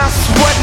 I sweat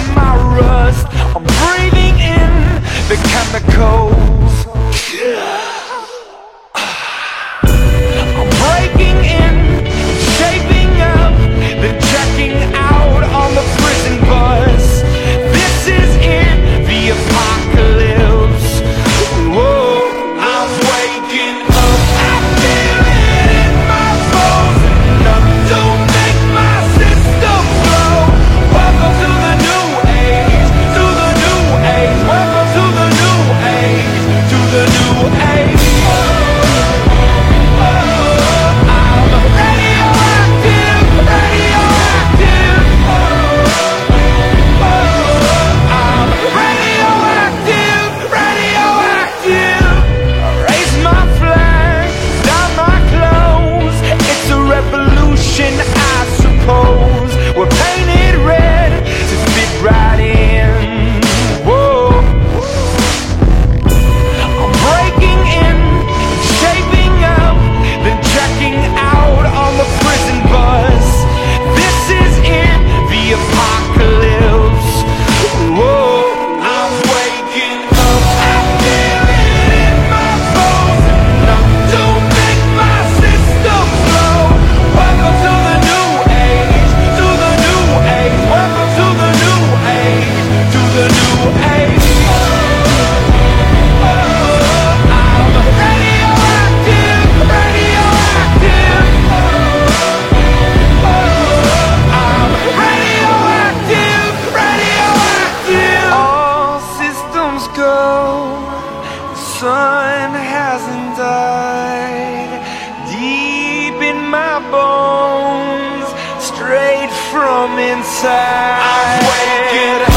straight from inside. I'm waking